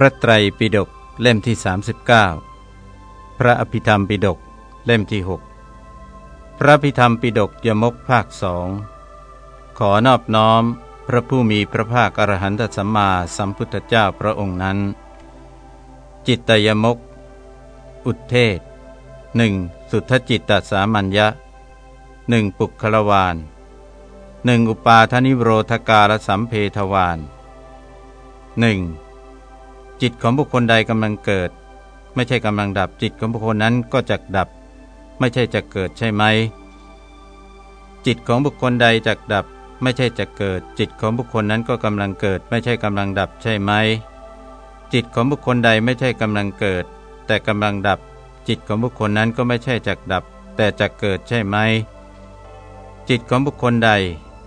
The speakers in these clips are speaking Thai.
พระไตรปิฎกเล่มที่ 39 พระอภิธรรมปิฎกเล่มที่ 6 พระอภิธรรมปิฎกยมกภาคสองขอนอบน้อมพระผู้มีพระภาคอรหันตสัมมาสัมพุทธเจ้าพระองค์นั้น จิตตยมก อุทเทศหนึ่งสุทธจิตตสามัญญะหนึ่งปุคลวานหนึ่งอุปาทนิโรธกาลสัมเพทวานหนึ่ง จิตของบุคคลใดกำลังเกิด ไม่ใช่กำลังดับจิตของบุคคลนั้นก็จะดับ ไม่ใช่จะเกิดใช่ไหม จิตของบุคคลใดจะดับ ไม่ใช่จะเกิด จิตของบุคคลนั้นก็กำลังเกิด ไม่ใช่กำลังดับใช่ไหม จิตของบุคคลใดไม่ใช่กำลังเกิด แต่กำลังดับ จิตของบุคคลนั้นก็ไม่ใช่จะดับ แต่จะเกิดใช่ไหม จิตของบุคคลใด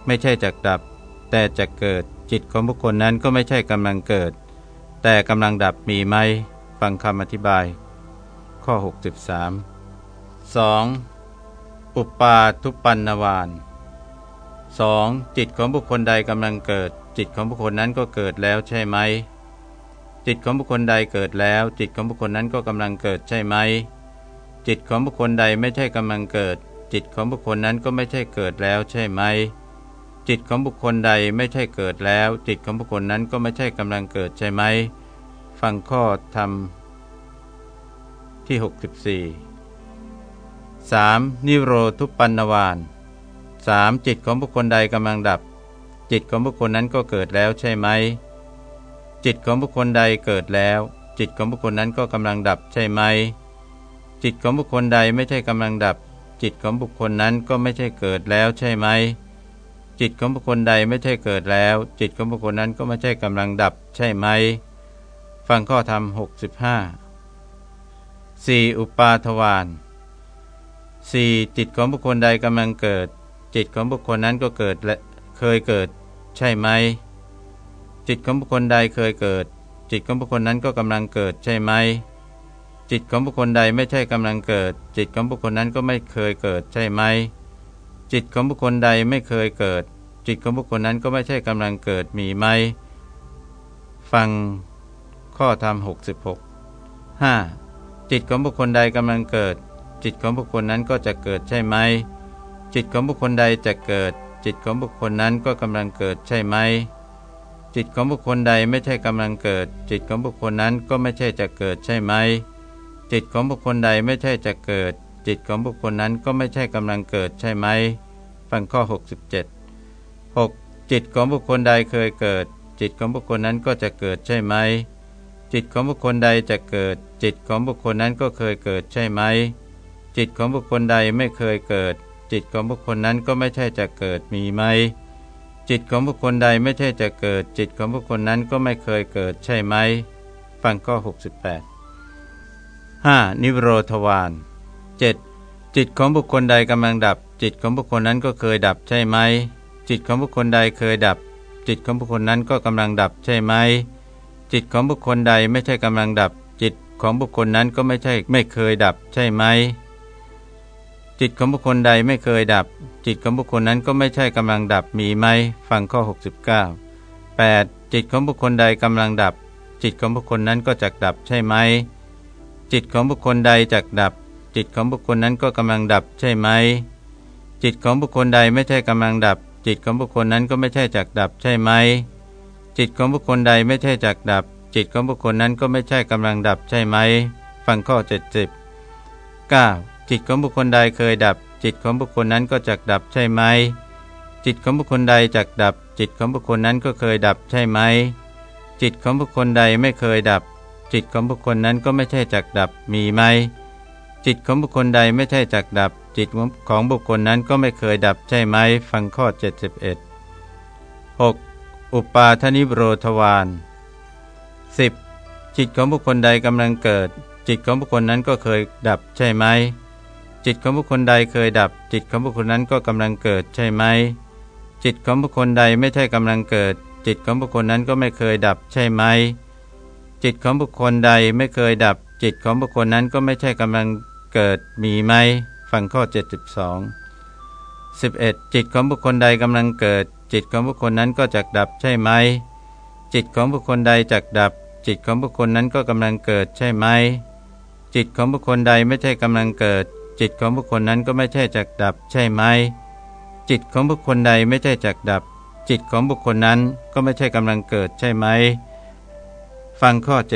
ไม่ใช่จะดับ แต่จะเกิด จิตของบุคคลนั้นก็ไม่ใช่กำลังเกิด แต่กำลังดับมีไหมฟังคำอธิบาย ข้อ 63 2. อุปาทุปันนวาน 2. จิตของบุคคลใดกำลังเกิด จิตของบุคคลนั้นก็เกิดแล้วใช่ไหม จิตของบุคคลใดเกิดแล้ว จิตของบุคคลนั้นก็กำลังเกิดใช่ไหม จิตของบุคคลใดไม่ใช่กำลังเกิด จิตของบุคคลนั้นก็ไม่ใช่เกิดแล้วใช่ไหม จิตของบุคคลใดไม่ใช่เกิดแล้ว จิตของบุคคลนั้นก็ไม่ใช่กำลังเกิดใช่ไหม ฟังข้อธรรมที่ 64 3. นิโรธุปันนวาน 3. จิตของบุคคลใดกำลังดับ จิตของบุคคลนั้นก็เกิดแล้วใช่ไหม จิตของบุคคลใดเกิดแล้ว จิตของบุคคลนั้นก็กำลังดับใช่ไหม จิตของบุคคลใดไม่ใช่กำลังดับ จิตของบุคคลนั้นก็ไม่ใช่เกิดแล้วใช่ไหม จิตของบุคคลใดไม่ใช่เกิดแล้ว จิตของบุคคลนั้นก็ไม่ใช่กำลังดับใช่ไหม ฟังข้อธรรมหกสิบห้าสี่อุปาทวานสี่จิตของบุคคลใดกำลังเกิด จิตของบุคคลนั้นก็เกิดและเคยเกิด ใช่ไหม จิตของบุคคลใดเคยเกิด จิตของบุคคลนั้นก็กำลังเกิดใช่ไหม จิตของบุคคลใดไม่ใช่กำลังเกิด จิตของบุคคลนั้นก็ไม่เคยเกิดใช่ไหม จิตของบุคคลใดไม่เคยเกิด จิตของบุคคลนั้นก็ไม่ใช่กำลังเกิดมีไหม ฟัง ข้อธรรมหกสิบหกห้าจิตของบุคคลใดกำลังเกิด จิตของบุคคลนั้นก็จะเกิดใช่ไหม จิตของบุคคลใดจะเกิด จิตของบุคคลนั้นก็กำลังเกิดใช่ไหม จิตของบุคคลใดไม่ใช่กำลังเกิด จิตของบุคคลนั้นก็ไม่ใช่จะเกิดใช่ไหม จิตของบุคคลใดไม่ใช่จะเกิด จิตของบุคคลนั้นก็ไม่ใช่กำลังเกิดใช่ไหม ฟังข้อ 67 6. จิตของบุคคลใดเคยเกิด จิตของบุคคลนั้นก็จะเกิดใช่ไหม จิตของบุคคลใดจะเกิด จิตของบุคคลนั้นก็เคยเกิดใช่ไหม จิตของบุคคลใดไม่เคยเกิด จิตของบุคคลนั้นก็ไม่ใช่จะเกิดมีไหม จิตของบุคคลใดไม่ใช่จะเกิด จิตของบุคคลนั้นก็ไม่เคยเกิดใช่ไหม ฟังข้อ 68 5. นิโรธวาน 7. จิตของบุคคลใดกำลังดับ จิตของบุคคลนั้นก็เคยดับใช่ไหม จิตของบุคคลใดเคยดับ จิตของบุคคลนั้นก็กำลังดับใช่ไหม จิตของบุคคลใดไม่ใช่กำลังดับ จิตของบุคคลนั้นก็ไม่ใช่ไม่เคยดับ ใช่ไหม จิตของบุคคลใดไม่เคยดับ จิตของบุคคลนั้นก็ไม่ใช่กำลังดับมีไหม ฟังข้อ 69 8. จิตของบุคคลใดกำลังดับ จิตของบุคคลนั้นก็จักดับใช่ไหม จิตของบุคคลใดจักดับ จิตของบุคคลนั้นก็กำลังดับใช่ไหม จิตของบุคคลใดไม่ใช่กำลังดับ จิตของบุคคลนั้นก็ไม่ใช่จักดับใช่ไหม จิตของบุคคลใดไม่ใช่จักดับ จิตของบุคคลนั้นก็ไม่ใช่กำลังดับใช่ไหม ฟังข้อเจ็ดสิบเก้าจิตของบุคคลใดเคยดับ จิตของบุคคลนั้นก็จักดับใช่ไหม จิตของบุคคลใดจักดับ จิตของบุคคลนั้นก็เคยดับใช่ไหม จิตของบุคคลใดไม่เคยดับ จิตของบุคคลนั้นก็ไม่ใช่จักดับมีไหม จิตของบุคคลใดไม่ใช่จักดับ จิตของบุคคลนั้นก็ไม่เคยดับใช่ไหม ฟังข้อ 71 6. อุปาทนิโรธวาน 10. จิตของบุคคลใดกำลังเกิด จิตของบุคคลนั้นก็เคยดับใช่ไหม จิตของบุคคลใดเคยดับ จิตของบุคคลนั้นก็กำลังเกิดใช่ไหม จิตของบุคคลใดไม่ใช่กำลังเกิด จิตของบุคคลนั้นก็ไม่เคยดับใช่ไหม จิตของบุคคลใดไม่เคยดับ จิตของบุคคลนั้นก็ไม่ใช่กำลังเกิดมีไหม ฟังข้อ 72 11. จิตของบุคคลใดกำลังเกิด จิตของบุคคลนั้นก็จักดับใช่ไหม จิตของบุคคลใดจักดับ จิตของบุคคลนั้นก็กำลังเกิดใช่ไหม จิตของบุคคลใดไม่ใช่กำลังเกิด จิตของบุคคลนั้นก็ไม่ใช่จักดับใช่ไหม จิตของบุคคลใดไม่ใช่จักดับ จิตของบุคคลนั้นก็ไม่ใช่กำลังเกิดใช่ไหม ฟังข้อ 73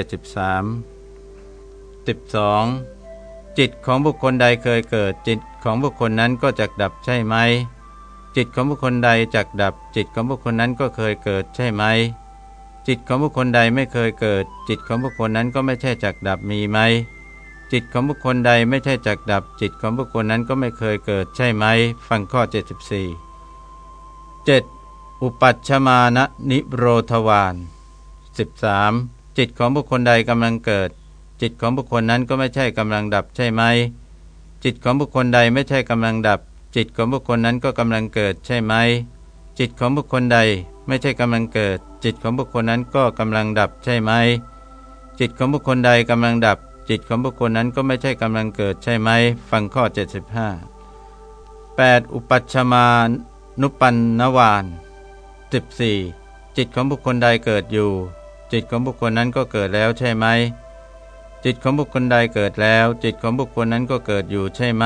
12. จิตของบุคคลใดเคยเกิด จิตของบุคคลนั้นก็จักดับใช่ไหม จิตของบุคคลใดจักดับ จิตของบุคคลนั้นก็เคยเกิดใช่ไหม จิตของบุคคลใดไม่เคยเกิด จิตของบุคคลนั้นก็ไม่ใช่จักดับมีไหม จิตของบุคคลใดไม่ใช่จักดับ จิตของบุคคลนั้นก็ไม่เคยเกิดใช่ไหม ฟังข้อ 74 7. อุปัชมานะนิโรธวาน 13. จิตของบุคคลใดกำลังเกิด จิตของบุคคลนั้นก็ไม่ใช่กำลังดับใช่ไหม จิตของบุคคลใดไม่ใช่กำลังดับ จิตของบุคคลนั้นก็กำลังเกิดใช่ไหม จิตของบุคคลใดไม่ใช่กำลังเกิด จิตของบุคคลนั้นก็กำลังดับใช่ไหม จิตของบุคคลใดกำลังดับ จิตของบุคคลนั้นก็ไม่ใช่กำลังเกิดใช่ไหม ฟังข้อ 75 8. อุปัชมา นุปันนวาน 14. จิตของบุคคลใดเกิดอยู่ จิตของบุคคลนั้นก็เกิดแล้วใช่ไหมจิตของบุคคลใดเกิดแล้ว จิตของบุคคลนั้นก็เกิดอยู่ใช่ไหม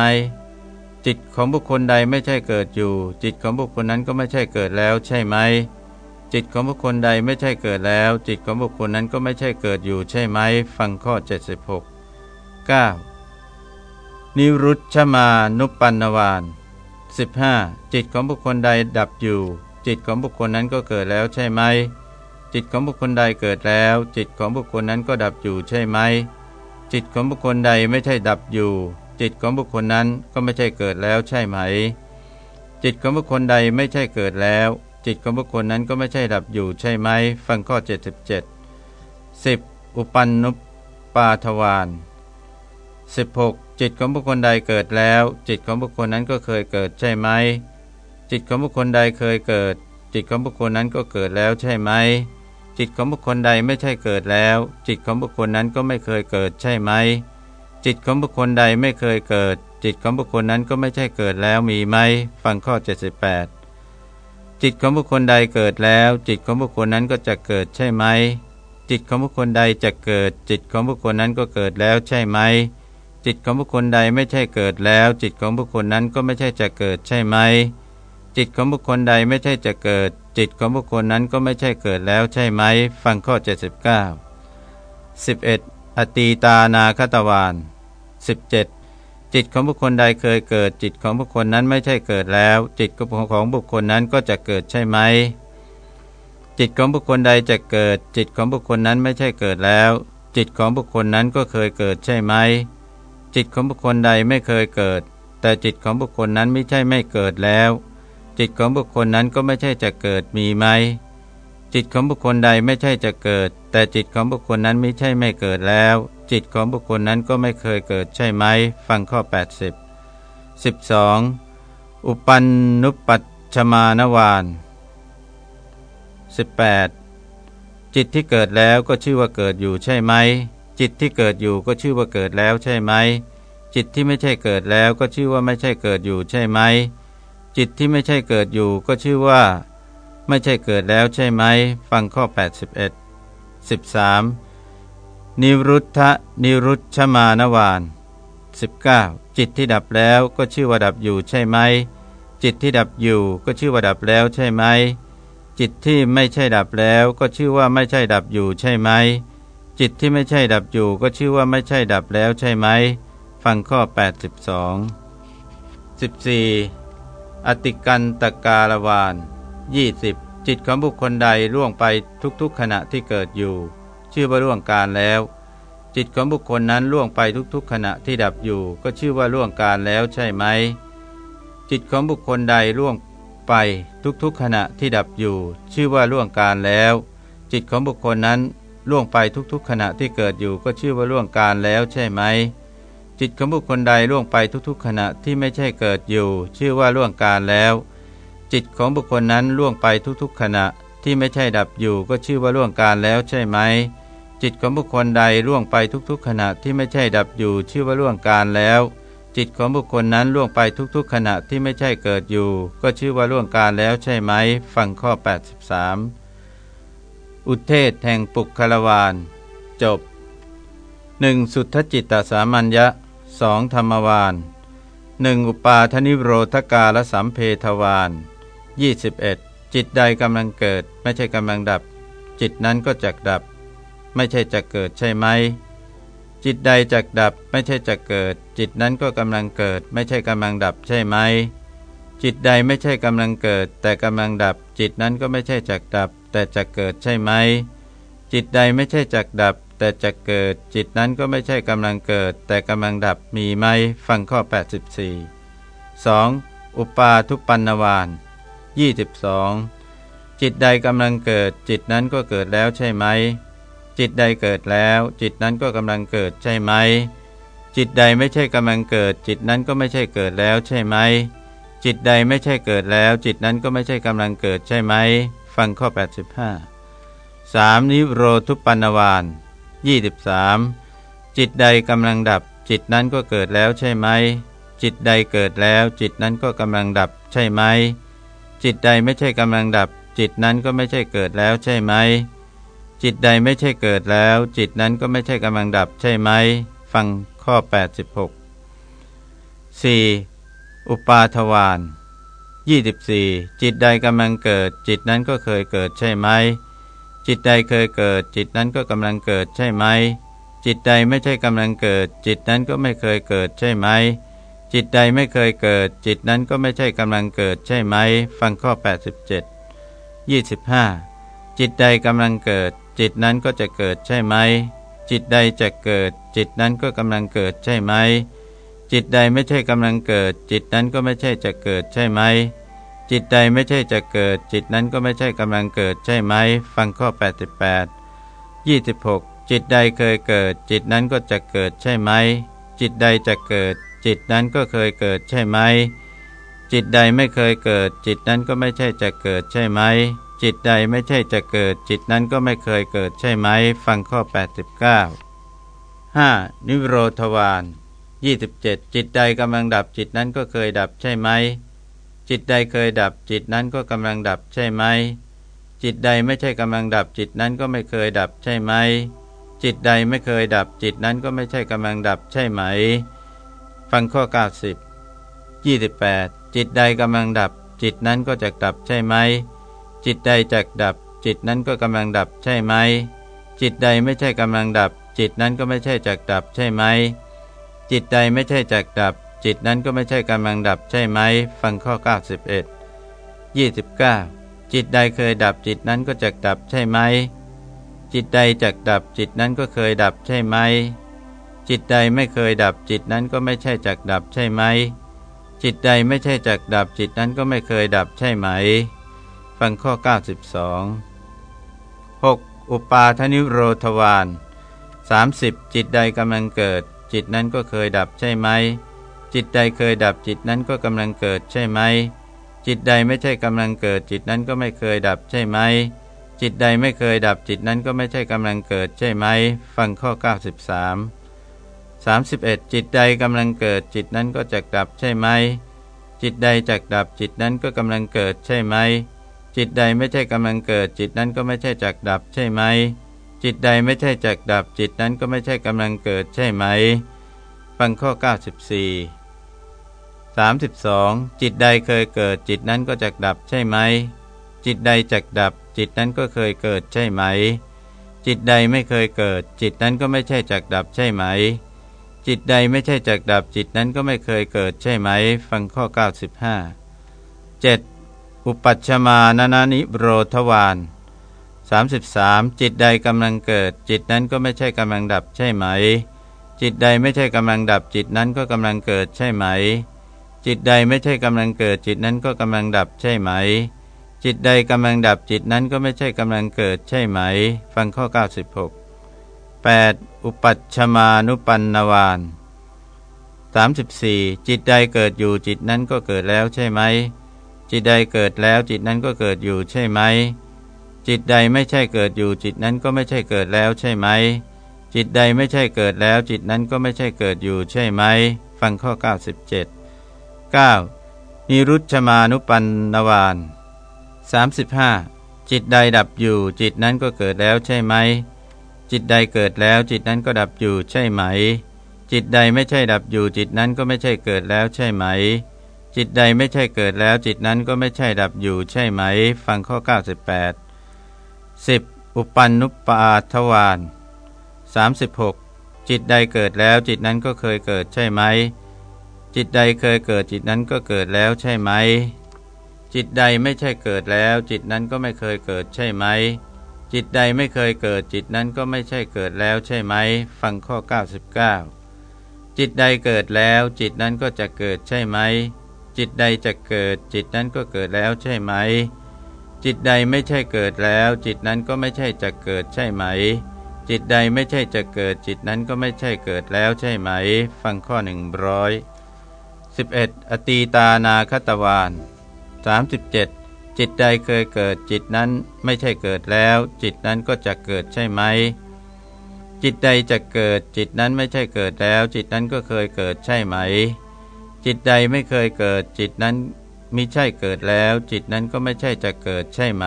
จิตของบุคคลใดไม่ใช่เกิดอยู่ จิตของบุคคลนั้นก็ไม่ใช่เกิดแล้ว ใช่ไหม จิตของบุคคลใดไม่ใช่เกิดแล้ว จิตของบุคคลนั้นก็ไม่ใช่เกิดอยู่ ใช่ไหม ฟังข้อ 76 9. นิรุชมานุปันนวาน 15. จิตของบุคคลใดดับอยู่ จิตของบุคคลนั้นก็เกิดแล้วใช่ไหม จิตของบุคคลใดเกิดแล้ว จิตของบุคคลนั้นก็ดับอยู่ใช่ไหม จิตของบุคคลใดไม่ใช่ดับอยู่ จิตของบุคคลนั้นก็ไม่ใช่เกิดแล้วใช่ไหม จิตของบุคคลใดไม่ใช่เกิดแล้ว จิตของบุคคลนั้นก็ไม่ใช่ดับอยู่ใช่ไหม ฟังข้อ 77 10. อุปันนุปปาทวาน 16. จิตของบุคคลใดเกิดแล้ว จิตของบุคคลนั้นก็เคยเกิดใช่ไหม จิตของบุคคลใดเคยเกิด จิตของบุคคลนั้นก็เกิดแล้วใช่ไหมจิตของบุคคลใดไม่ใช่เกิดแล้ว จิตของบุคคลนั้นก็ไม่เคยเกิดใช่ไหม จิตของบุคคลใดไม่เคยเกิด จิตของบุคคลนั้นก็ไม่ใช่เกิดแล้วมีไหมฟังข้อ 78 จิตของบุคคลใดเกิดแล้ว จิตของบุคคลนั้นก็จะเกิดใช่ไหมจิตของบุคคลใดจะเกิด จิตของบุคคลนั้นก็เกิดแล้วใช่ไหม จิตของบุคคลใดไม่ใช่เกิดแล้ว จิตของบุคคลนั้นก็ไม่ใช่จะเกิดใช่ไหม จิตของบุคคลใดไม่ใช่จะเกิด จิตของบุคคลนั้นก็ไม่ใช่เกิดแล้วใช่ไหม ฟังข้อ 79 11. อตีตานาคตวาน 17. จิตของบุคคลใดเคยเกิด จิตของบุคคลนั้นไม่ใช่เกิดแล้ว จิตของบุคคลนั้นก็จะเกิดใช่ไหม จิตของบุคคลใดจะเกิด จิตของบุคคลนั้นไม่ใช่เกิดแล้ว จิตของบุคคลนั้นก็เคยเกิดใช่ไหม จิตของบุคคลใดไม่เคยเกิด แต่จิตของบุคคลนั้นไม่ใช่ไม่เกิดแล้ว จิตของบุคคลนั้นก็ไม่ใช่จะเกิดมีไหม จิตของบุคคลใดไม่ใช่จะเกิด แต่จิตของบุคคลนั้นไม่ใช่ไม่เกิดแล้ว จิตของบุคคลนั้นก็ไม่เคยเกิดใช่ไหม ฟังข้อ 80 12. อุปันนุปัชมานวาน 18. จิตที่เกิดแล้วก็ชื่อว่าเกิดอยู่ใช่ไหม จิตที่เกิดอยู่ก็ชื่อว่าเกิดแล้วใช่ไหม จิตที่ไม่ใช่เกิดแล้วก็ชื่อว่าไม่ใช่เกิดอยู่ใช่ไหม จิตที่ไม่ใช่เกิดอยู่ก็ชื่อว่า ไม่ใช่เกิดแล้วใช่ไหม ฟังข้อ 81 13. นิรุทธะนิรุชมานวาน 19. จิตที่ดับแล้วก็ชื่อว่าดับอยู่ใช่ไหม จิตที่ดับอยู่ก็ชื่อว่าดับแล้วใช่ไหม จิตที่ไม่ใช่ดับแล้วก็ชื่อว่าไม่ใช่ดับอยู่ใช่ไหม จิตที่ไม่ใช่ดับอยู่ก็ชื่อว่าไม่ใช่ดับแล้วใช่ไหม ฟังข้อ 82 14. อติกันตกาลวาน 20. จิตของบุคคลใดล่วงไปทุกๆขณะที่เกิดอยู่ ชื่อว่าล่วงการแล้ว จิตของบุคคลนั้นล่วงไปทุกๆขณะที่ดับอยู่ ก็ชื่อว่าล่วงการแล้วใช่ไหม จิตของบุคคลใดล่วงไปทุกๆขณะที่ดับอยู่ ชื่อว่าล่วงการแล้ว จิตของบุคคลนั้นล่วงไปทุกๆ ขณะที่เกิดอยู่ ก็ชื่อว่าล่วงการแล้วใช่ไหม จิตของบุคคลใดล่วงไปทุกๆ ขณะที่ไม่ใช่เกิดอยู่ ชื่อว่าล่วงการแล้ว จิตของบุคคลนั้นล่วงไปทุกๆขณะที่ไม่ใช่ดับอยู่ก็ชื่อว่าล่วงการแล้วใช่ไหม จิตของบุคคลใดล่วงไปทุกๆ ขณะที่ไม่ใช่ดับอยู่ ชื่อว่าล่วงการแล้ว จิตของบุคคลนั้นล่วงไปทุกๆ ขณะที่ไม่ใช่เกิดอยู่ ก็ชื่อว่าล่วงการแล้วใช่ไหม ฟังข้อ 83 อุเทศแห่งปุกคารวานจบ 1. สุทธจิตตสามัญญะ 2. ธรรมวาน 1. อุปาทนิโรธกาลสัมเพทวาน 21. จิตใดกำลังเกิดไม่ใช่กำลังดับ จิตนั้นก็จักดับ ไม่ใช่จะเกิดใช่ไหม จิตใดจักดับไม่ใช่จะเกิด จิตนั้นก็กำลังเกิด ไม่ใช่กำลังดับใช่ไหม จิตใดไม่ใช่กำลังเกิด แต่กำลังดับ จิตนั้นก็ไม่ใช่จักดับ แต่จะเกิดใช่ไหม จิตใดไม่ใช่จักดับ แต่จะเกิด จิตนั้นก็ไม่ใช่กำลังเกิด แต่กำลังดับมีไหม ฟังข้อ 84 2. อุปาทุปันนวาน 22 จิตใดกำลังเกิด จิตนั้นก็เกิดแล้วใช่ไหม จิตใดเกิดแล้ว จิตนั้นก็กำลังเกิดใช่ไหม จิตใดไม่ใช่กำลังเกิด จิตนั้นก็ไม่ใช่เกิดแล้วใช่ไหม จิตใดไม่ใช่เกิดแล้ว จิตนั้นก็ไม่ใช่กำลังเกิดใช่ไหม ฟังข้อ 85 3. นิโรธุปันนวาน23 จิตใดกำลังดับ จิตนั้นก็เกิดแล้วใช่ไหมจิตใดเกิดแล้วจิตนั้นก็กำลังดับใช่ไหม จิตใดไม่ใช่กำลังดับ จิตนั้นก็ไม่ใช่เกิดแล้วใช่ไหม จิตใดไม่ใช่เกิดแล้ว จิตนั้นก็ไม่ใช่กำลังดับใช่ไหม ฟังข้อ 86 4. อุปาทวาน24 จิตใดกำลังเกิด จิตนั้นก็เคยเกิดใช่ไหม จิตใดเคยเกิด จิตนั้นก็กำลังเกิดใช่ไหม จิตใดไม่ใช่กำลังเกิด จิตนั้นก็ไม่เคยเกิดใช่ไหม จิตใดไม่เคยเกิด จิตนั้นก็ไม่ใช่กำลังเกิดใช่ไหม ฟังข้อ 87 25 จิตใดกำลังเกิด จิตนั้นก็จะเกิดใช่ไหม จิตใดจะเกิด จิตนั้นก็กำลังเกิดใช่ไหม จิตใดไม่ใช่กำลังเกิด จิตนั้นก็ไม่ใช่จะเกิดใช่ไหม จิตใดไม่ใช่จะเกิด จิตนั้นก็ไม่ใช่กำลังเกิดใช่ไหม ฟังข้อ 88 26 จิตใดเคยเกิด จิตนั้นก็จะเกิดใช่ไหม จิตใดจะเกิด จิตนั้นก็เคยเกิดใช่ไหม จิตใดไม่เคยเกิด จิตนั้นก็ไม่ใช่จะเกิดใช่ไหม จิตใดไม่ใช่จะเกิด จิตนั้นก็ไม่เคยเกิดใช่ไหม ฟังข้อ 89 5. นิโรธวาน27 จิตใดกำลังดับจิตนั้นก็เคยดับใช่ไหม จิตใดเคยดับจิตนั้นก็กำลังดับใช่ไหม จิตใดไม่ใช่กำลังดับจิตนั้นก็ไม่เคยดับใช่ไหม จิตใดไม่เคยดับจิตนั้นก็ไม่ใช่กำลังดับใช่ไหม ฟังข้อ 90 28 จิตใดกำลังดับ จิตนั้นก็จะดับใช่ไหม จิตใดจักดับ จิตนั้นก็กำลังดับใช่ไหม จิตใดไม่ใช่กำลังดับ จิตนั้นก็ไม่ใช่จักดับใช่ไหม จิตใดไม่ใช่จักดับ จิตนั้นก็ไม่ใช่กำลังดับใช่ไหม ฟังข้อ 91 29 จิตใดเคยดับจิตนั้นก็จะดับใช่ไหม จิตใดจักดับจิตนั้นก็เคยดับใช่ไหม จิตใดไม่เคยดับจิตนั้นก็ไม่ใช่จักดับใช่ไหม จิตใดไม่ใช่จักดับจิตนั้นก็ไม่เคยดับใช่ไหม ฟังข้อ 92 6. อุปาทนิโรธวาน 30. จิตใดกำลังเกิด จิตนั้นก็เคยดับใช่ไหม จิตใดเคยดับจิตนั้นก็กำลังเกิดใช่ไหม จิตใดไม่ใช่กำลังเกิดจิตนั้นก็ไม่เคยดับใช่ไหม จิตใดไม่เคยดับจิตนั้นก็ไม่ใช่กำลังเกิดใช่ไหม ฟังข้อ 93 31 จิตใดกำลังเกิดจิตนั้นก็จะดับใช่ไหม จิตใดจักดับจิตนั้นก็กำลังเกิดใช่ไหม จิตใดไม่ใช่กำลังเกิดจิตนั้นก็ไม่ใช่จักดับใช่ไหม จิตใดไม่ใช่จักดับจิตนั้นก็ไม่ใช่กำลังเกิดใช่ไหม ฟังข้อ 94 32. จิตใดเคยเกิดจิตนั้นก็จะดับใช่ไหม จิตใดจักดับจิตนั้นก็เคยเกิดใช่ไหม จิตใดไม่เคยเกิด จิตนั้นก็ไม่ใช่จักดับใช่ไหม จิตใดไม่ใช่จักดับจิตนั้นก็ไม่เคยเกิดใช่ไหม ฟังข้อ 95 7. อุปัชมานานานิโรธวาน 33. จิตใดกำลังเกิด จิตนั้นก็ไม่ใช่กำลังดับใช่ไหม จิตใดไม่ใช่กำลังดับจิตนั้นก็กำลังเกิดใช่ไหม จิตใดไม่ใช่กำลังเกิดจิตนั้นก็กำลังดับใช่ไหม จิตใดกำลังดับจิตนั้นก็ไม่ใช่กำลังเกิดใช่ไหม ฟังข้อ 96 8. อุปัชมานุปันนวาน34 จิตใดเกิดอยู่จิตนั้นก็เกิดแล้วใช่ไหม จิตใดเกิดแล้วจิตนั้นก็เกิดอยู่ใช่ไหม จิตใดไม่ใช่เกิดอยู่จิตนั้นก็ไม่ใช่เกิดแล้วใช่ไหม จิตใดไม่ใช่เกิดแล้วจิตนั้นก็ไม่ใช่เกิดอยู่ใช่ไหม ฟังข้อ 97 9. นิรุชมานุปันนวาน35 จิตใดดับอยู่จิตนั้นก็เกิดแล้วใช่ไหม จิตใดเกิดแล้วจิตนั้นก็ดับอยู่ใช่ไหม จิตใดไม่ใช่ดับอยู่จิตนั้นก็ไม่ใช่เกิดแล้วใช่ไหม จิตใดไม่ใช่เกิดแล้วจิตนั้นก็ไม่ใช่ดับอยู่ใช่ไหม ฟังข้อ 98 10. อุปันนุปปาทวาน36 จิตใดเกิดแล้วจิตนั้นก็เคยเกิดใช่ไหม จิตใดเคยเกิดจิตนั้นก็เกิดแล้วใช่ไหม จิตใดไม่ใช่เกิดแล้ว จิตนั้นก็ไม่เคยเกิดใช่ไหม จิตใดไม่เคยเกิดจิตนั้นก็ไม่ใช่เกิดแล้วใช่ไหม ฟังข้อ 99 จิตใดเกิดแล้วจิตนั้นก็จะเกิดใช่ไหม จิตใดจะเกิด จิตนั้นก็เกิดแล้วใช่ไหม จิตใดไม่ใช่เกิดแล้ว จิตนั้นก็ไม่ใช่จะเกิดใช่ไหม จิตใดไม่ใช่จะเกิด จิตนั้นก็ไม่ใช่เกิดแล้วใช่ไหม ฟังข้อหนึ่งร้อยสิบเอ็ดอตีตานาคตวานสามสิบเจิตใดเคยเกิดจิตนั้นไม่ใช่เกิดแล้ว จิตนั้นก็จะเกิดใช่ไหม จิตใดจะเกิดจิตนั้นไม่ใช่เกิดแล้ว จิตนั้นก็เคยเกิดใช่ไหม จิตใดไม่เคยเกิดจิตนั้นมิใช่เกิดแล้ว จิตนั้นก็ไม่ใช่จะเกิดใช่ไหม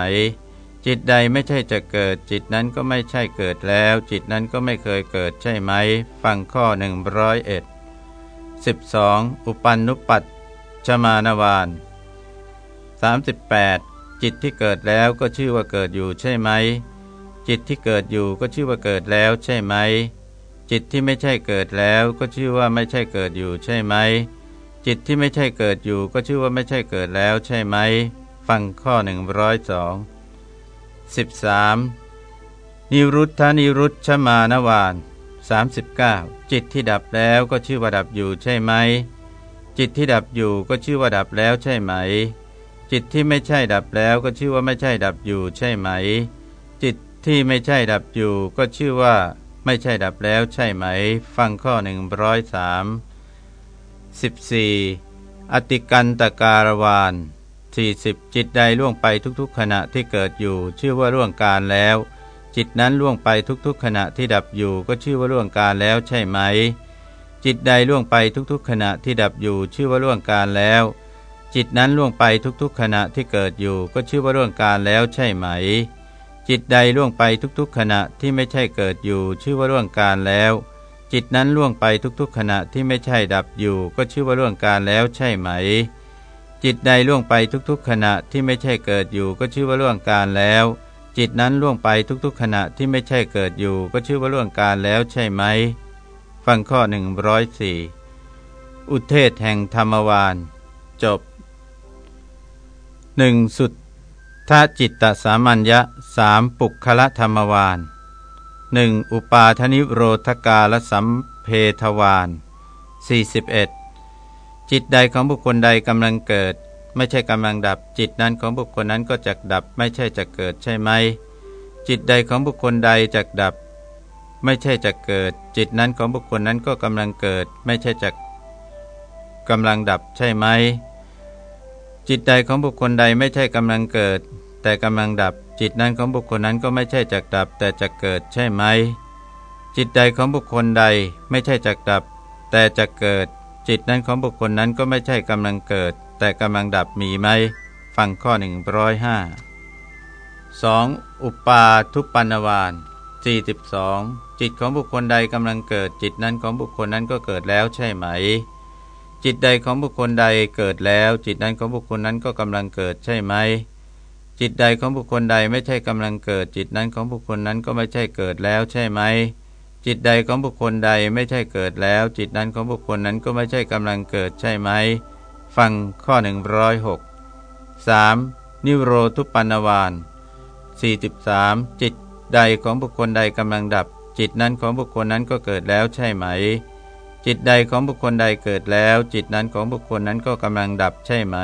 จิตใดไม่ใช่จะเกิด จิตนั้นก็ไม่ใช่เกิดแล้ว จิตนั้นก็ไม่เคยเกิดใช่ไหม ฟังข้อหนึ่งร้อยเอ็ดสิบสองอุปันนุปัตชมานวาน 38 จิตที่เกิดแล้วก็ชื่อว่าเกิดอยู่ใช่ไหม จิตที่เกิดอยู่ก็ชื่อว่าเกิดแล้วใช่ไหม จิตที่ไม่ใช่เกิดแล้วก็ชื่อว่าไม่ใช่เกิดอยู่ใช่ไหม จิตที่ไม่ใช่เกิดอยู่ก็ชื่อว่าไม่ใช่เกิดแล้วใช่ไหม ฟังข้อ 102 13 นิรุตธานิรุตชมานวาน39 จิตที่ดับแล้วก็ชื่อว่าดับอยู่ใช่ไหม จิตที่ดับอยู่ก็ชื่อว่าดับแล้วใช่ไหม จิตที่ไม่ใช่ดับแล้วก็ชื่อว่าไม่ใช่ดับอยู่ใช่ไหม จิตที่ไม่ใช่ดับอยู่ ก็ชื่อว่าไม่ใช่ดับแล้วใช่ไหม ฟังข้อหนึ่งร้อยสามสิบสี่อติกันตการวานสี่สิบจิตใดล่วงไปทุกๆ ขณะที่เกิดอยู่ ชื่อว่าล่วงการแล้ว จิตนั้นล่วงไปทุกๆ ขณะที่ดับอยู่ ก็ชื่อว่าล่วงการแล้วใช่ไหม จิตใดล่วงไปทุกๆ ขณะที่ดับอยู่ ชื่อว่าล่วงการแล้ว จิตนั้นล่วงไปทุกๆขณะที่เกิดอยู่ ก็ชื่อว่าล่วงการแล้วใช่ไหม จิตใดล่วงไปทุกๆขณะที่ไม่ใช่เกิดอยู่ ชื่อว่าล่วงการแล้ว จิตนั้นล่วงไปทุกๆขณะที่ไม่ใช่ดับอยู่ ก็ชื่อว่าล่วงการแล้วใช่ไหม จิตใดล่วงไปทุกๆขณะที่ไม่ใช่เกิดอยู่ ก็ชื่อว่าล่วงการแล้ว จิตนั้นล่วงไปทุกๆขณะที่ไม่ใช่เกิดอยู่ ก็ชื่อว่าล่วงการแล้วใช่ไหม ฟังข้อหนึ่งร้อยสี่อุเทศแห่งธรรมวานจบ หนึ่งสุดทจิตตสามัญญะสามปุคละธรรมวานหนึ่งอุปาทนิโรธกาลสัมเพทวาน41 จิตใดของบุคคลใดกำลังเกิด ไม่ใช่กำลังดับ จิตนั้นของบุคคลนั้นก็จะดับ ไม่ใช่จะเกิดใช่ไหม จิตใดของบุคคลใดจะดับ ไม่ใช่จะเกิด จิตนั้นของบุคคลนั้นก็กำลังเกิด ไม่ใช่จะกำลังดับใช่ไหม จิตใดของบุคคลใดไม่ใช่กำลังเกิด แต่กำลังดับ จิตนั้นของบุคคลนั้นก็ไม่ใช่จักดับ แต่จะเกิดใช่ไหม จิตใดของบุคคลใดไม่ใช่จักดับ แต่จะเกิด จิตนั้นของบุคคลนั้นก็ไม่ใช่กำลังเกิด แต่กำลังดับมีไหม ฟังข้อหนึ่งร้อยห้าสองอุปาทุปันวาน42 จิตของบุคคลใดกำลังเกิด จิตนั้นของบุคคลนั้นก็เกิดแล้วใช่ไหม จิตใดของบุคคลใดเกิดแล้ว จิตนั้นของบุคคลนั้นก็กำลังเกิดใช่ไหม จิตใดของบุคคลใดไม่ใช่กำลังเกิด จิตนั้นของบุคคลนั้นก็ไม่ใช่เกิดแล้วใช่ไหม จิตใดของบุคคลใดไม่ใช่เกิดแล้ว จิตนั้นของบุคคลนั้นก็ไม่ใช่กำลังเกิดใช่ไหม ฟังข้อ 106 3. นิโรธุปันวาน43 จิตใดของบุคคลใดกำลังดับ จิตนั้นของบุคคลนั้นก็เกิดแล้วใช่ไหม จิตใดของบุคคลใดเกิดแล้ว จิตนั้นของบุคคลนั้นก็กำลังดับใช่ไหม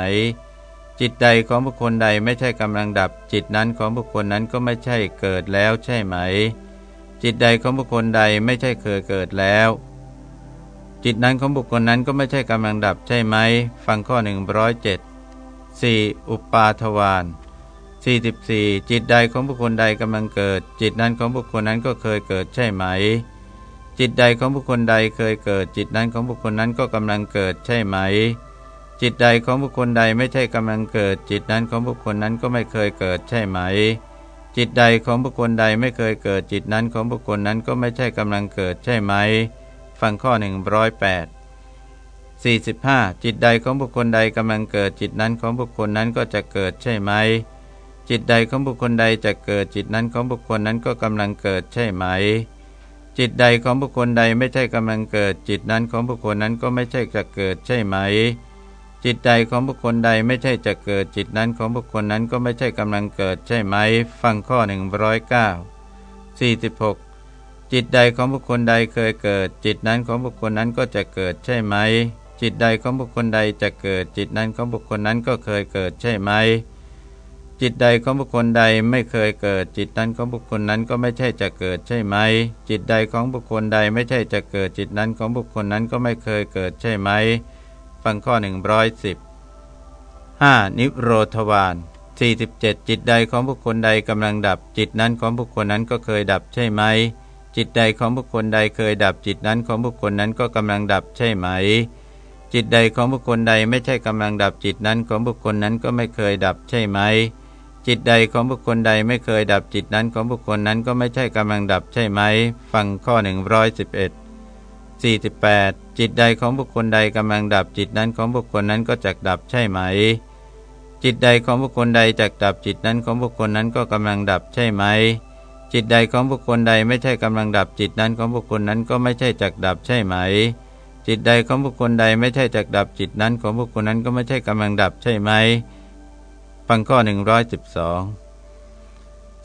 จิตใดของบุคคลใดไม่ใช่กำลังดับ จิตนั้นของบุคคลนั้นก็ไม่ใช่เกิดแล้วใช่ไหม จิตใดของบุคคลใดไม่ใช่เคยเกิดแล้ว จิตนั้นของบุคคลนั้นก็ไม่ใช่กำลังดับใช่ไหม ฟังข้อ107 4. อุปาทวาน44 จิตใดของบุคคลใดกำลังเกิด จิตนั้นของบุคคลนั้นก็เคยเกิดใช่ไหม จิตใดของบุคคลใดเคยเกิด จิตนั้นของบุคคลนั้นก็กำลังเกิดใช่ไหม จิตใดของบุคคลใดไม่ใช่กำลังเกิด จิตนั้นของบุคคลนั้นก็ไม่เคยเกิดใช่ไหม จิตใดของบุคคลใดไม่เคยเกิด จิตนั้นของบุคคลนั้นก็ไม่ใช่กำลังเกิดใช่ไหม ฟังข้อ 108 45 จิตใดของบุคคลใดกำลังเกิด จิตนั้นของบุคคลนั้นก็จะเกิดใช่ไหม จิตใดของบุคคลใดจะเกิด จิตนั้นของบุคคลนั้นก็กำลังเกิดใช่ไหม จิตใดของบุคคลใดไม่ใช่กำลังเกิด จิตนั้นของบุคคลนั้นก็ไม่ใช่จะเกิดใช่ไหม จิตใดของบุคคลใดไม่ใช่จะเกิด จิตนั้นของบุคคลนั้นก็ไม่ใช่กำลังเกิดใช่ไหม ฟังข้อ 109 46 จิตใดของบุคคลใดเคยเกิด จิตนั้นของบุคคลนั้นก็จะเกิดใช่ไหม จิตใดของบุคคลใดจะเกิด จิตนั้นของบุคคลนั้นก็เคยเกิดใช่ไหม จิตใดของบุคคลใดไม่เคยเกิด จิตนั้นของบุคคลนั้นก็ไม่ใช่จะเกิดใช่ไหม จิตใดของบุคคลใดไม่ใช่จะเกิด จิตนั้นของบุคคลนั้นก็ไม่เคยเกิดใช่ไหม ฟังข้อ 110 5. นิโรธวาน47 จิตใดของบุคคลใดกำลังดับ จิตนั้นของบุคคลนั้นก็เคยดับใช่ไหม จิตใดของบุคคลใดเคยดับ จิตนั้นของบุคคลนั้นก็กำลังดับใช่ไหม จิตใดของบุคคลใดไม่ใช่กำลังดับจิตนั้นของบุคคลนั้นก็ไม่เคยดับใช่ไหม จิตใดของบุคคลใดไม่เคยดับจิตนั้นของบุคคลนั้นก็ไม่ใช่กำลังดับใช่ไหม ฟังข้อ 111 48 จิตใดของบุคคลใดกำลังดับจิตนั้นของบุคคลนั้นก็จักดับใช่ไหม จิตใดของบุคคลใดจักดับจิตนั้นของบุคคลนั้นก็กำลังดับใช่ไหม จิตใดของบุคคลใดไม่ใช่กำลังดับจิตนั้นของบุคคลนั้นก็ไม่ใช่จักดับใช่ไหม จิตใดของบุคคลใดไม่ใช่จักดับจิตนั้นของบุคคลนั้นก็ไม่ใช่กำลังดับใช่ไหม ฟังข้อ112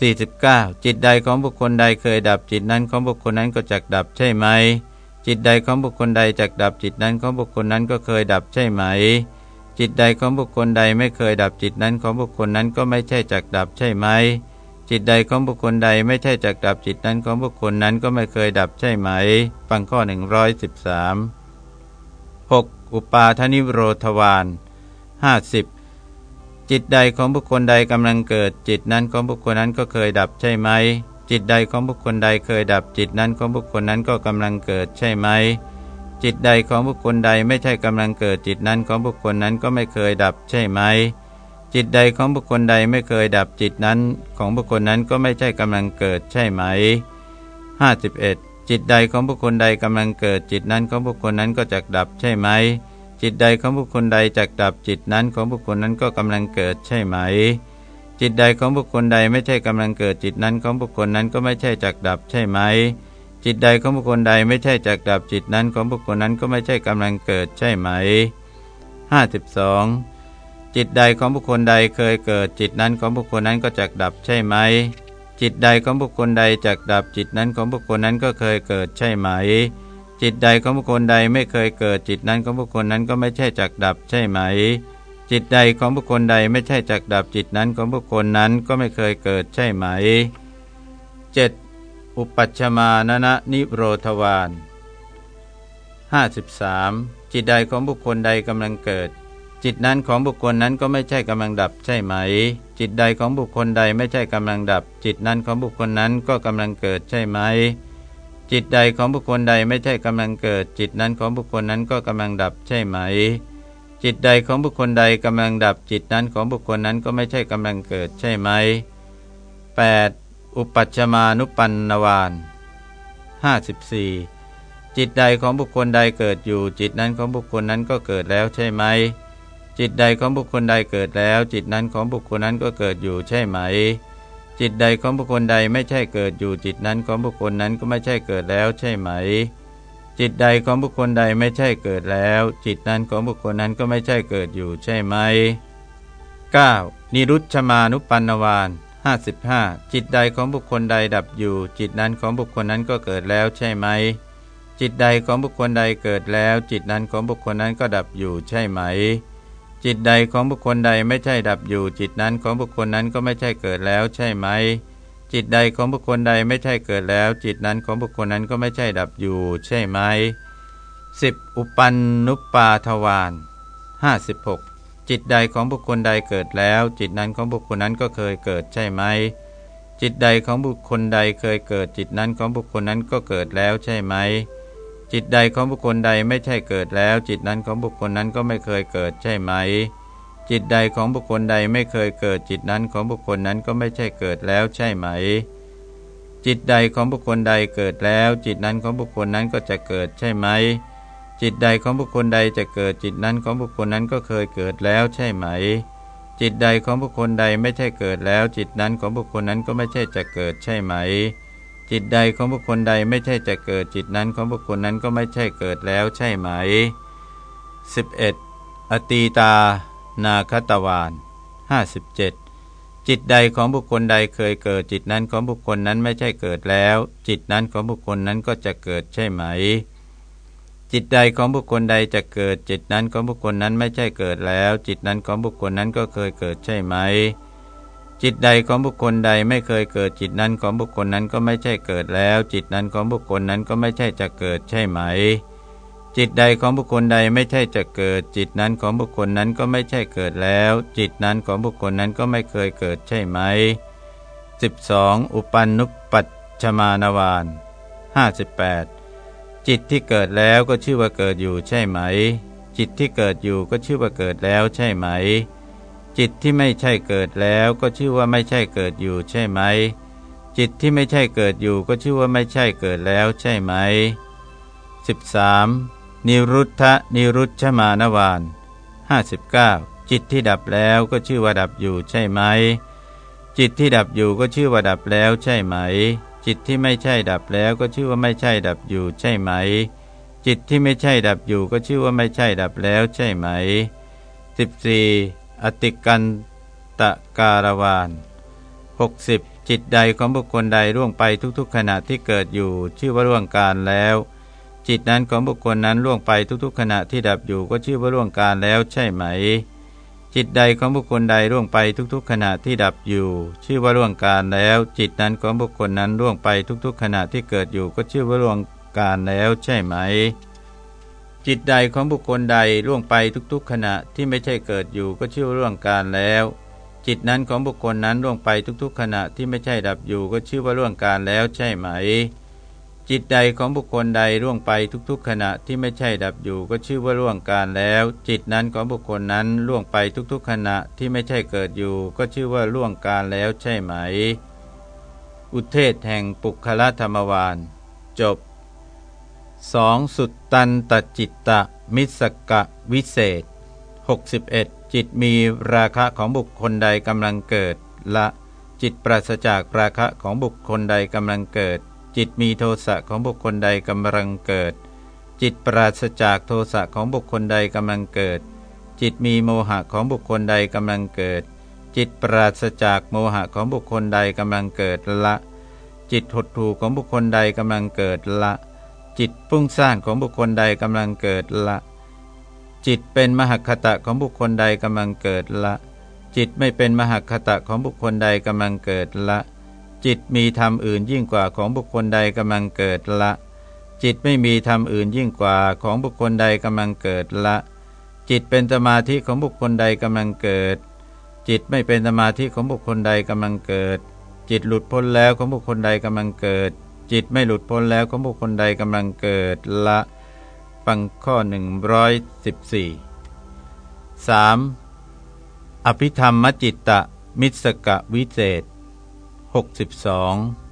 49จิตใดของบุคคลใดเคยดับจิตนั้นของบุคคลนั้นก็จักดับใช่ไหม จิตใดของบุคคลใดจักดับจิตนั้นของบุคคลนั้นก็เคยดับใช่ไหม จิตใดของบุคคลใดไม่เคยดับจิตนั้นของบุคคลนั้นก็ไม่ใช่จักดับใช่ไหม จิตใดของบุคคลใดไม่ใช่จักดับจิตนั้นของบุคคลนั้นก็ไม่เคยดับใช่ไหมฟังข้อ113 6. อุปาทนิโรธวาน50 จิตใดของบุคคลใดกำลังเกิด จิตนั้นของบุคคลนั้นก็เคยดับใช่ไหม จิตใดของบุคคลใดเคยดับ จิตนั้นของบุคคลนั้นก็กำลังเกิดใช่ไหม จิตใดของบุคคลใดไม่ใช่กำลังเกิด จิตนั้นของบุคคลนั้นก็ไม่เคยดับใช่ไหม จิตใดของบุคคลใดไม่เคยดับจิตนั้น ของบุคคลนั้นก็ไม่ใช่กำลังเกิดใช่ไหม 51. จิตใดของบุคคลใดกำลังเกิด จิตนั้นของบุคคลนั้นก็จักดับใช่ไหม จิตใดของบุคคลใดจักดับจิตนั้นของบุคคลนั้นก็กำลังเกิดใช่ไหม จิตใดของบุคคลใดไม่ใช่กำลังเกิดจิตนั้นของบุคคลนั้นก็ไม่ใช่จักดับใช่ไหม จิตใดของบุคคลใดไม่ใช่จักดับจิตนั้นของบุคคลนั้นก็ไม่ใช่กำลังเกิดใช่ไหม 52. จิตใดของบุคคลใดเคยเกิดจิตนั้นของบุคคลนั้นก็จักดับใช่ไหม จิตใดของบุคคลใดจักดับจิตนั้นของบุคคลนั้นก็เคยเกิดใช่ไหม จิตใดของบุคคลใดไม่เคยเกิดจิตนั้นของบุคคลนั้นก็ไม่ใช่จักดับใช่ไหม จิตใดของบุคคลใดไม่ใช่จักดับจิตนั้นของบุคคลนั้นก็ไม่เคยเกิดใช่ไหม 7. อุปัชมานนะนิโรธวาน53 จิตใดของบุคคลใดกำลังเกิด จิตนั้นของบุคคลนั้นก็ไม่ใช่กำลังดับใช่ไหม จิตใดของบุคคลใดไม่ใช่กำลังดับ จิตนั้นของบุคคลนั้นก็กำลังเกิดใช่ไหม จิตใดของบุคคลใดไม่ใช่กำลังเกิด จิตนั้นของบุคคลนั้นก็กำลังดับใช่ไหม จิตใดของบุคคลใดกำลังดับ จิตนั้นของบุคคลนั้นก็ไม่ใช่กำลังเกิดใช่ไหม 8. อุปัชมานุปันนวาน54 จิตใดของบุคคลใดเกิดอยู่ จิตนั้นของบุคคลนั้นก็เกิดแล้วใช่ไหม จิตใดของบุคคลใดเกิดแล้ว จิตนั้นของบุคคลนั้นก็เกิดอยู่ใช่ไหม จิตใดของบุคคลใดไม่ใช่เกิดอยู่จิตนั้นของบุคคลนั้นก็ไม่ใช่เกิดแล้วใช่ไหม จิตใดของบุคคลใดไม่ใช่เกิดแล้ว จิตนั้นของบุคคลนั้นก็ไม่ใช่เกิดอยู่ใช่ไหม 9. นิรุชมานุปันนวาน55 จิตใดของบุคคลใดดับอยู่ จิตนั้นของบุคคลนั้นก็เกิดแล้วใช่ไหม จิตใดของบุคคลใดเกิดแล้ว จิตนั้นของบุคคลนั้นก็ดับอยู่ใช่ไหม จิตใดของบุคคลใดไม่ใช่ดับอยู่ จิตนั้นของบุคคลนั้นก็ไม่ใช่เกิดแล้วใช่ไหม จิตใดของบุคคลใดไม่ใช่เกิดแล้ว จิตนั้นของบุคคลนั้นก็ไม่ใช่ดับอยู่ ใช่ไหม 10. อุปันนุปปาทวาน56 จิตใดของบุคคลใดเกิดแล้ว จิตนั้นของบุคคลนั้นก็เคยเกิดใช่ไหม จิตใดของบุคคลใดเคยเกิด จิตนั้นของบุคคลนั้นก็เกิดแล้วใช่ไหม จิตใดของบุคคลใดไม่ใช่เกิดแล้ว จิตนั้นของบุคคลนั้นก็ไม่เคยเกิดใช่ไหม จิตใดของบุคคลใดไม่เคยเกิด จิตนั้นของบุคคลนั้นก็ไม่ใช่เกิดแล้วใช่ไหม จิตใดของบุคคลใดเกิดแล้ว จิตนั้นของบุคคลนั้นก็จะเกิดใช่ไหม จิตใดของบุคคลใดจะเกิดจิตนั้นของบุคคลนั้นก็เคยเกิดแล้วใช่ไหม จิตใดของบุคคลใดไม่ใช่เกิดแล้ว จิตนั้นของบุคคลนั้นก็ไม่ใช่จะเกิดใช่ไหม จิตใดของบุคคลใดไม่ใช่จะเกิดจิตนั้นของบุคคลนั้นก็ไม่ใช่เกิดแล้วใช่ไหม 11. อตีตา นาคตวาน57 จิตใดของบุคคลใดเคยเกิดจิตนั้นของบุคคลนั้นไม่ใช่เกิดแล้ว จิตนั้นของบุคคลนั้นก็จะเกิดใช่ไหม จิตใดของบุคคลใดจะเกิดจิตนั้นของบุคคลนั้นไม่ใช่เกิดแล้ว จิตนั้นของบุคคลนั้นก็เคยเกิดใช่ไหม จิตใดของบุคคลใดไม่เคยเกิดจิตนั้นของบุคคลนั้นก็ไม่ใช่เกิดแล้ว จิตนั้นของบุคคลนั้นก็ไม่ใช่จะเกิดใช่ไหม จิตใดของบุคคลใดไม่ใช่จะเกิด จิตนั้นของบุคคลนั้นก็ไม่ใช่เกิดแล้ว จิตนั้นของบุคคลนั้นก็ไม่เคยเกิดใช่ไหม 12. อุปันนุปปัชชมานวาน58 จิตที่เกิดแล้วก็ชื่อว่าเกิดอยู่ใช่ไหม จิตที่เกิดอยู่ก็ชื่อว่าเกิดแล้วใช่ไหม จิตที่ไม่ใช่เกิดแล้วก็ชื่อว่าไม่ใช่เกิดอยู่ใช่ไหม จิตที่ไม่ใช่เกิดอยู่ก็ชื่อว่าไม่ใช่เกิดแล้วใช่ไหม 13. นิรุทธนิรุชชมานวาน59 จิตที่ดับแล้วก็ชื่อว่าดับอยู่ใช่ไหม จิตที่ดับอยู่ก็ชื่อว่าดับแล้วใช่ไหม จิตที่ไม่ใช่ดับแล้วก็ชื่อว่าไม่ใช่ดับอยู่ใช่ไหม จิตที่ไม่ใช่ดับอยู่ก็ชื่อว่าไม่ใช่ดับแล้วใช่ไหม 14. อติกันตะการวาน60 จิตใดของบุคคลใดล่วงไปทุกๆ ขณะที่เกิดอยู่ ชื่อว่าล่วงการแล้ว จิตนั้นของบุคคลนั้นล่วงไปทุกๆ ขณะที่ดับอยู่ก็ชื่อว่าล่วงการแล้วใช่ไหม จิตใดของบุคคลใดล่วงไปทุกๆ ขณะที่ดับอยู่ ชื่อว่าล่วงการแล้ว จิตนั้นของบุคคลนั้นล่วงไปทุกๆ ขณะที่เกิดอยู่ก็ชื่อว่าล่วงการแล้วใช่ไหม จิตใดของบุคคลใดล่วงไปทุกๆ ขณะที่ไม่ใช่เกิดอยู่ก็ชื่อว่าล่วงการแล้ว จิตนั้นของบุคคลนั้นล่วงไปทุกๆ ขณะที่ไม่ใช่ดับอยู่ก็ชื่อว่าล่วงการแล้วใช่ไหม จิตใดของบุคคลใดล่วงไปทุกๆ ขณะที่ไม่ใช่ดับอยู่ก็ชื่อว่าล่วงการแล้ว จิตนั้นของบุคคลนั้นล่วงไปทุกๆ ขณะที่ไม่ใช่เกิดอยู่ ก็ชื่อว่าล่วงการแล้วใช่ไหม อุเทศแห่งปุคละธรรมวานจบ 2. สุตตันตจิตตะมิสกะวิเศษ 61 จิตมีราคะของบุคคลใดกำลังเกิด ละ จิตปราศจากราคะของบุคคลใดกำลังเกิด จิตมีโทสะของบุคคลใดกำลังเกิด จิตปราศจากโทสะของบุคคลใดกำลังเกิด จิตมีโมหะของบุคคลใดกำลังเกิด จิตปราศจากโมหะของบุคคลใดกำลังเกิดละ จิตหดถูของบุคคลใดกำลังเกิดละ จิตปุ้งซ่านของบุคคลใดกำลังเกิดละ จิตเป็นมหคตะของบุคคลใดกำลังเกิดละ จิตไม่เป็นมหคตะของบุคคลใดกำลังเกิดละ จิตมีธรรมอื่นยิ่งกว่าของบุคคลใดกำลังเกิดละ จิตไม่มีธรรมอื่นยิ่งกว่าของบุคคลใดกำลังเกิดละ จิตเป็นสมาธิของบุคคลใดกำลังเกิด จิตไม่เป็นสมาธิของบุคคลใดกำลังเกิด จิตหลุดพ้นแล้วของบุคคลใดกำลังเกิด จิตไม่หลุดพ้นแล้วของบุคคลใดกำลังเกิดละฟังข้อ 114 3. อภิธรรมมจิตตะมิสกะวิเศษ 62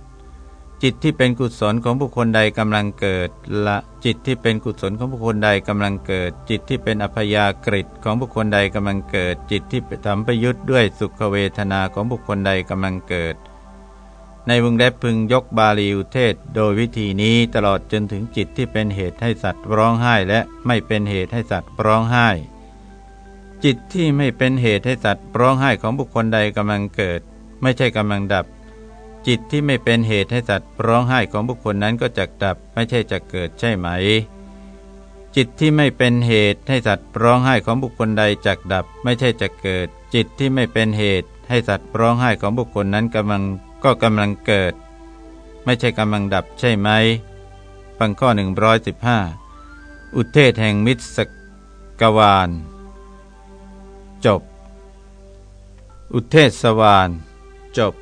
จิตที่เป็นกุศลของบุคคลใดกำลังเกิดละจิตที่เป็นกุศลของบุคคลใดกำลังเกิด จิตที่เป็นอัพยากฤิของบุคคลใดกำลังเกิด จิตที่ทำประยุทธ์ด้วยสุขเวทนาของบุคคลใดกำลังเกิด ในวงเล็บพึงยกบาลีอุเทศ โดยวิธีนี้ตลอดจนถึงจิตที่เป็นเหตุให้สัตว์ร้องไห้และไม่เป็นเหตุให้สัตว์ร้องไห้ จิตที่ไม่เป็นเหตุให้สัตว์ร้องไห้ของบุคคลใดกำลังเกิด ไม่ใช่กำลังดับ จิตที่ไม่เป็นเหตุให้สัตว์ร้องไห้ของบุคคลนั้นก็จะดับ ไม่ใช่จะเกิดใช่ไหม จิตที่ไม่เป็นเหตุให้สัตว์ร้องไห้ของบุคคลใดจักดับ ไม่ใช่จะเกิด จิตที่ไม่เป็นเหตุให้สัตว์ร้องไห้ของบุคคลนั้นกำลัง ก็กำลังเกิด ไม่ใช่กำลังดับใช่ไหมฟังข้อ 115 อุเทศแห่งมิตรสกวานจบ อุเทศสวานจบ